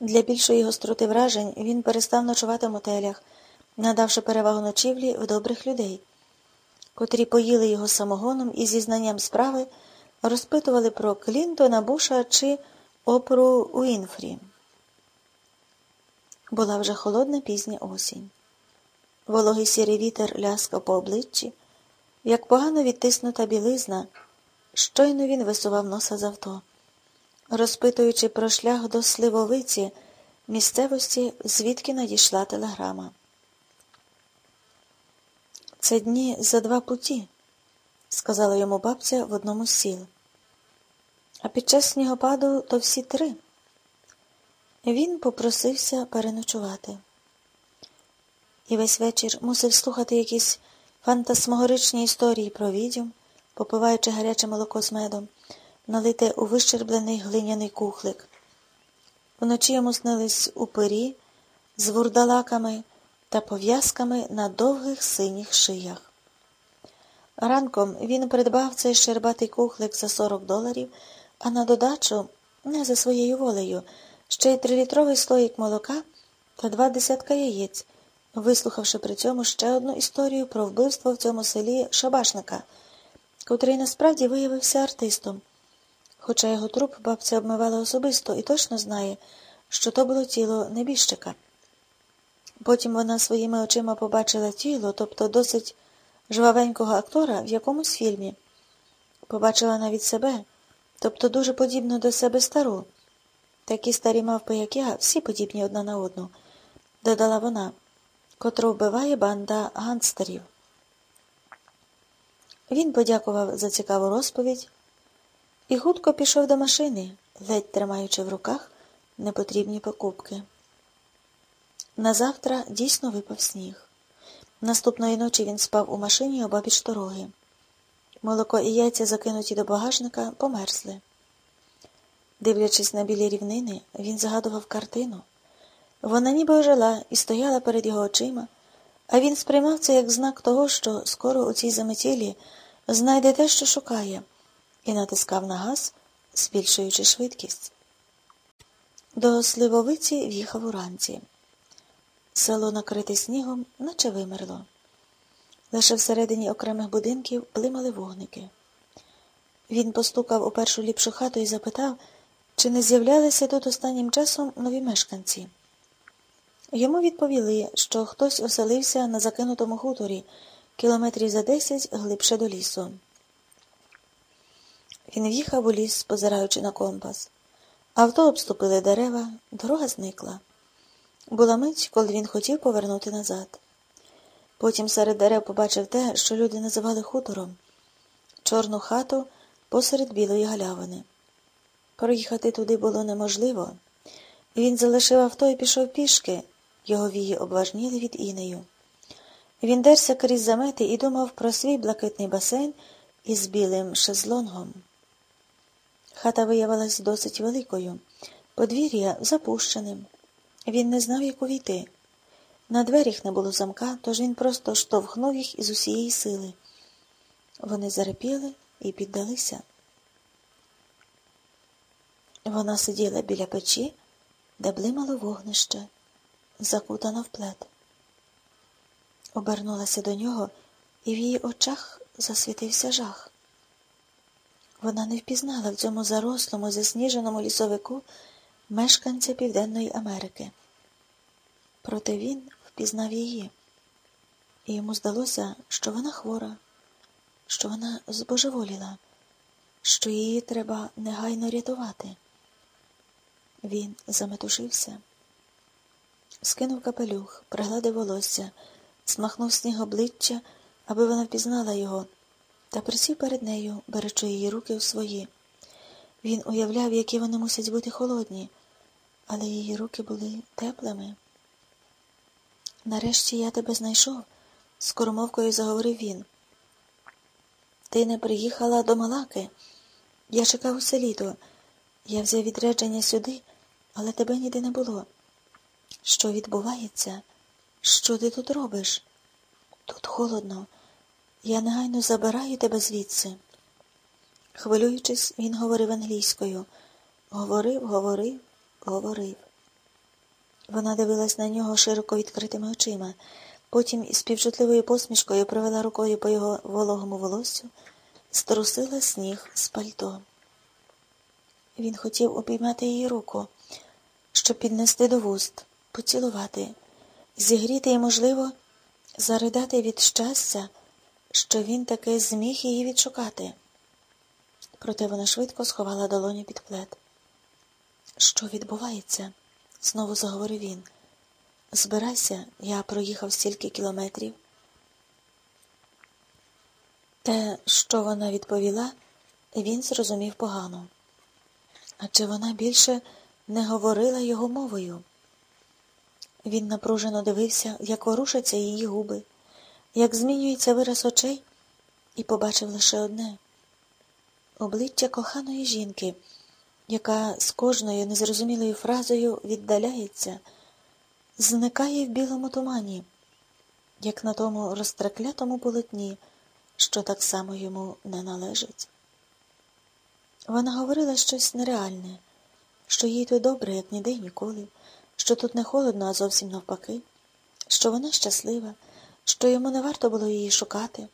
Для більшої гостроти вражень він перестав ночувати в мотелях, надавши перевагу ночівлі в добрих людей, котрі поїли його самогоном і зі знанням справи розпитували про Клінтона, Буша чи опру Уінфрі. Була вже холодна пізня осінь. Вологий сірий вітер ляскав по обличчі, як погано відтиснута білизна, щойно він висував носа з авто розпитуючи про шлях до Сливовиці, місцевості, звідки надійшла телеграма. Це дні за два путі, сказала йому бабця в одному з сіл. А під час снігопаду то всі три. Він попросився переночувати. І весь вечір мусив слухати якісь фантасмогоричні історії про відьом, попиваючи гаряче молоко з медом налите у вищерблений глиняний кухлик. Вночі йому снились упирі з вурдалаками та пов'язками на довгих синіх шиях. Ранком він придбав цей щербатий кухлик за 40 доларів, а на додачу, не за своєю волею, ще й трилітровий слоїк молока та два десятка яєць, вислухавши при цьому ще одну історію про вбивство в цьому селі шабашника, котрий насправді виявився артистом. Хоча його труп бабця обмивала особисто і точно знає, що то було тіло небіжчика. Потім вона своїми очима побачила тіло, тобто досить жвавенького актора в якомусь фільмі. Побачила навіть себе, тобто дуже подібно до себе стару. Такі старі мавпи, як я, всі подібні одна на одну, додала вона, котру вбиває банда гангстерів. Він подякував за цікаву розповідь і хутко пішов до машини, ледь тримаючи в руках непотрібні покупки. Назавтра дійсно випав сніг. Наступної ночі він спав у машині обабіч дороги. Молоко і яйця, закинуті до багажника, померзли. Дивлячись на білі рівнини, він згадував картину. Вона ніби ожила і стояла перед його очима, а він сприймав це як знак того, що скоро у цій заметілі знайде те, що шукає і натискав на газ, збільшуючи швидкість. До сливовиці в'їхав уранці. Село, накрите снігом, наче вимерло. Лише всередині окремих будинків блимали вогники. Він постукав у першу ліпшу хату і запитав, чи не з'являлися тут останнім часом нові мешканці. Йому відповіли, що хтось оселився на закинутому хуторі кілометрів за десять глибше до лісу. Він в'їхав у ліс, позираючи на компас. Авто обступили дерева, дорога зникла. Була мить, коли він хотів повернути назад. Потім серед дерев побачив те, що люди називали хутором чорну хату посеред білої галявини. Проїхати туди було неможливо. Він залишив авто і пішов пішки, його вії обважніли від інею. Він дерся крізь замети і думав про свій блакитний басейн із білим шезлонгом. Хата виявилась досить великою, подвір'я запущеним. Він не знав, як увійти. На дверях не було замка, тож він просто штовхнув їх із усієї сили. Вони зарепіли і піддалися. Вона сиділа біля печі, де блимало вогнище, закутана в плед. Обернулася до нього, і в її очах засвітився жах. Вона не впізнала в цьому зарослому, засніженому лісовику мешканця Південної Америки. Проте він впізнав її, і йому здалося, що вона хвора, що вона збожеволіла, що її треба негайно рятувати. Він заметушився, скинув капелюх, пригладив волосся, смахнув сніг обличчя, аби вона впізнала його та присів перед нею, беручи її руки у свої. Він уявляв, які вони мусять бути холодні, але її руки були теплими. Нарешті я тебе знайшов, скоромовкою заговорив він. Ти не приїхала до Малаки. Я чекав усе літо. Я взяв відрядження сюди, але тебе ніде не було. Що відбувається? Що ти тут робиш? Тут холодно. Я негайно забираю тебе звідси. Хвилюючись, він говорив англійською. Говорив, говорив, говорив. Вона дивилась на нього широко відкритими очима, потім із співчутливою посмішкою провела рукою по його вологому волоссю, струсила сніг з пальто. Він хотів обіймати її руку, щоб піднести до вуст, поцілувати, зігріти і, можливо, заридати від щастя, що він таки зміг її відшукати. Проте вона швидко сховала долоню під плед. Що відбувається? знову заговорив він. Збирайся, я проїхав стільки кілометрів. Те, що вона відповіла, він зрозумів погано. Адже вона більше не говорила його мовою. Він напружено дивився, як ворушаться її губи, як змінюється вираз очей, і побачив лише одне обличчя коханої жінки, яка з кожною незрозумілою фразою віддаляється, зникає в білому тумані, як на тому розтраклятому полотні, що так само йому не належить. Вона говорила щось нереальне, що їй тут добре, як ніде й ніколи, що тут не холодно, а зовсім навпаки, що вона щаслива, що йому не варто було її шукати.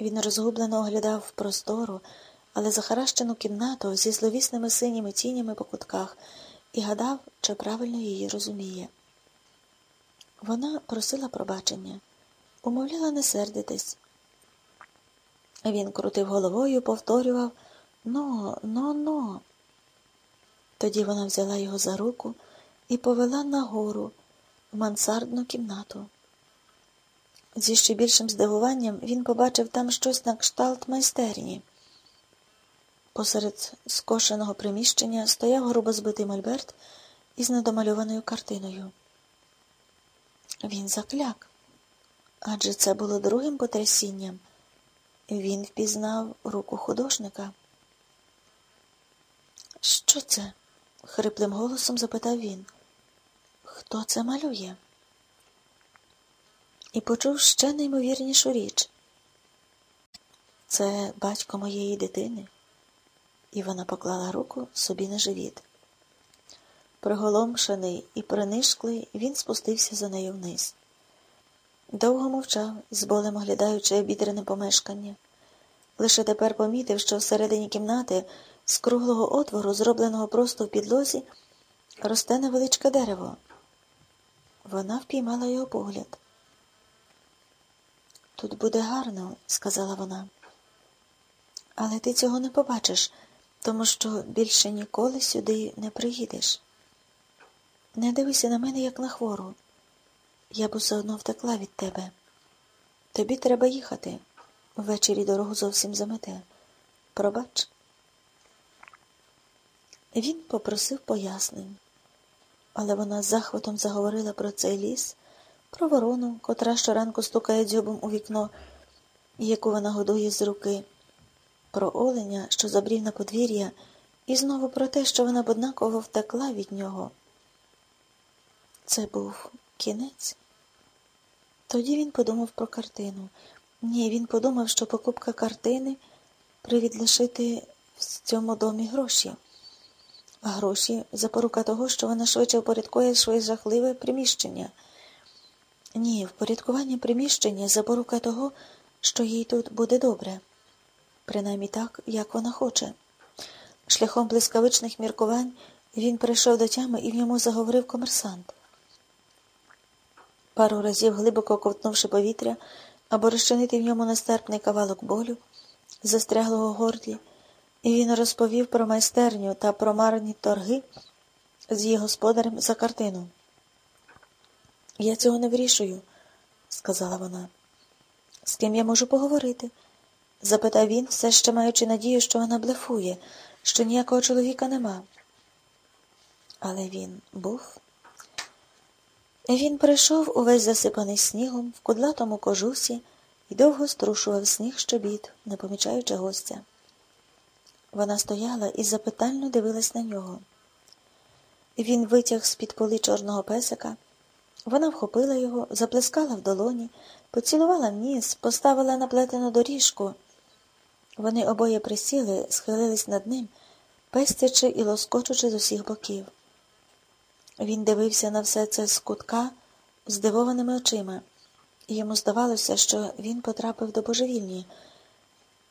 Він розгублено оглядав простору, але захаращену кімнату зі зловісними синіми тінями по кутках і гадав, чи правильно її розуміє. Вона просила пробачення, умовляла не сердитись. Він крутив головою, повторював но, но, но. Тоді вона взяла його за руку і повела нагору в мансардну кімнату. Зі ще більшим здивуванням він побачив там щось на кшталт майстерні. Посеред скошеного приміщення стояв грубо збитий мольберт із недомальованою картиною. Він закляк, адже це було другим потрясінням. Він впізнав руку художника. Що це? хриплим голосом запитав він. Хто це малює? І почув ще неймовірнішу річ. Це батько моєї дитини і вона поклала руку собі на живіт. Приголомшений і принишклий, він спустився за нею вниз. Довго мовчав, з болем оглядаючи обідрене помешкання. Лише тепер помітив, що всередині кімнати, з круглого отвору, зробленого просто в підлозі, росте невеличке дерево. Вона впіймала його погляд. Тут буде гарно, сказала вона. Але ти цього не побачиш тому що більше ніколи сюди не приїдеш. Не дивися на мене, як на хвору. Я б усе одно втекла від тебе. Тобі треба їхати. Ввечері дорогу зовсім замете. Пробач. Він попросив пояснень, але вона з захватом заговорила про цей ліс, про ворону, котра щоранку стукає дзьобом у вікно, яку вона годує з руки про оленя, що забрів на подвір'я, і знову про те, що вона б однаково втекла від нього. Це був кінець. Тоді він подумав про картину. Ні, він подумав, що покупка картини привід лишити в цьому домі гроші, а гроші запорука того, що вона швидше впорядкує своє жахливе приміщення. Ні, впорядкування приміщення запорука того, що їй тут буде добре принаймні так, як вона хоче. Шляхом блискавичних міркувань він прийшов до тями і в ньому заговорив комерсант. Пару разів, глибоко ковтнувши повітря або розчинити в ньому нестерпний кавалок болю, застряглого горлі, і він розповів про майстерню та про марні торги з її господарем за картину. Я цього не вирішую, сказала вона. З ким я можу поговорити? запитав він, все ще маючи надію, що вона блефує, що ніякого чоловіка нема. Але він був. Він прийшов увесь засипаний снігом в кудлатому кожусі і довго струшував сніг щобіт, не помічаючи гостя. Вона стояла і запитально дивилась на нього. Він витяг з-під поли чорного песика. Вона вхопила його, заплескала в долоні, поцілувала ніс, поставила на плетену доріжку. Вони обоє присіли, схилились над ним, пестячи і лоскочучи з усіх боків. Він дивився на все це з кутка здивованими очима, і йому здавалося, що він потрапив до божевільні,